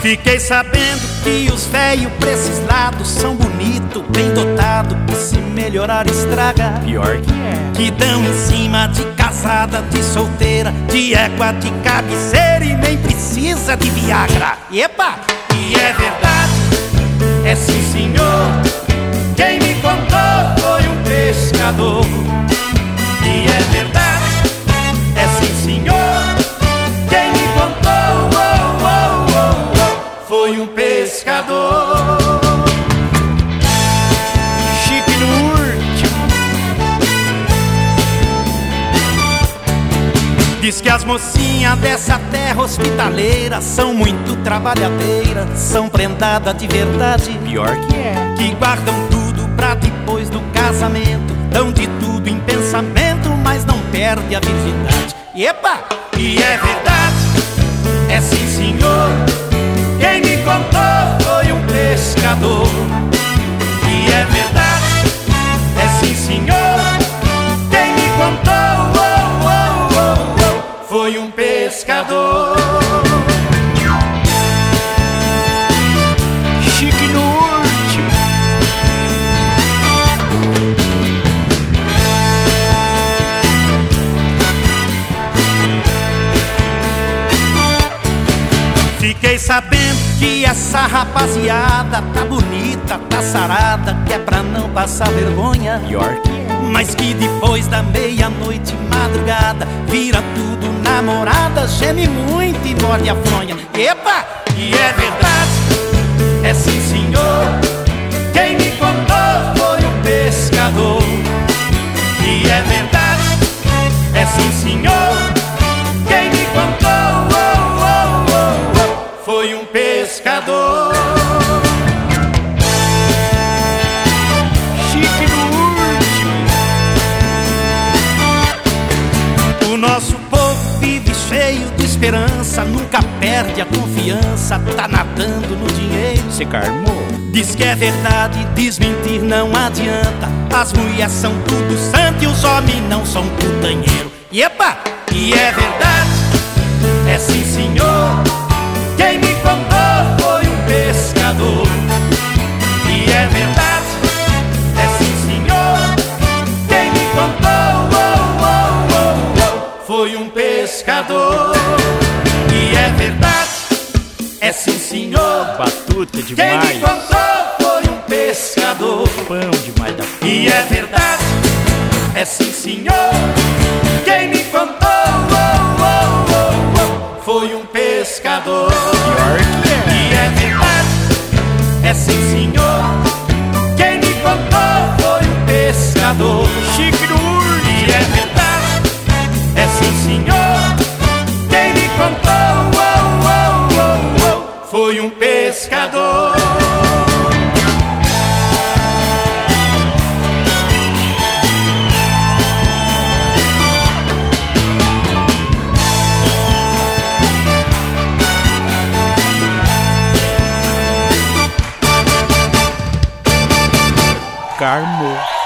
Fiquei sabendo que os velhos pra esses lados são bonito, bem dotado, que se melhorar estraga. Pior que é. Que dão em cima de casada, de solteira, de égua, de cabeceira e nem precisa de Viagra. Epa! E é verdade, é sim senhor. Quem me contou foi um pescador. Pescador. Chique no último. Diz que as mocinhas dessa terra hospitaleira são muito trabalhadeiras, são prendadas de verdade, Pior que é. que guardam tudo pra depois do casamento, dão de tudo em pensamento, mas não perde a virgindade. Epa! E é verdade, é sim senhor. Quem me contou pescador. E é verdade, é sim senhor. Quem me contou oh, oh, oh, oh, foi um pescador. Chique no último. Fiquei sabendo que essa rapaziada tá bonita, tá sarada, que é pra não passar vergonha. É. Mas que depois da meia-noite, madrugada, vira tudo namorada, geme muito e morde a fronha. Epa! E é verdade, O nosso povo vive cheio de esperança, nunca perde a confiança, tá nadando no dinheiro. Você carmou. Diz que é verdade, desmentir não adianta. As mulheres são tudo santo e os homens não são putanheiro. E epa, e é verdade, foi um pescador. E é verdade, é sim senhor. Batuta Quem me demais. contou foi um pescador. Pão demais da puta. E é verdade, é sim senhor. Quem me contou oh, oh, oh, oh, foi um pescador. Pior que é. E é verdade, é sim senhor. Quem me contou foi um pescador. Chique último. E é verdade, é sim senhor, quem me contou oh, oh, oh, foi um pescador. Carmo.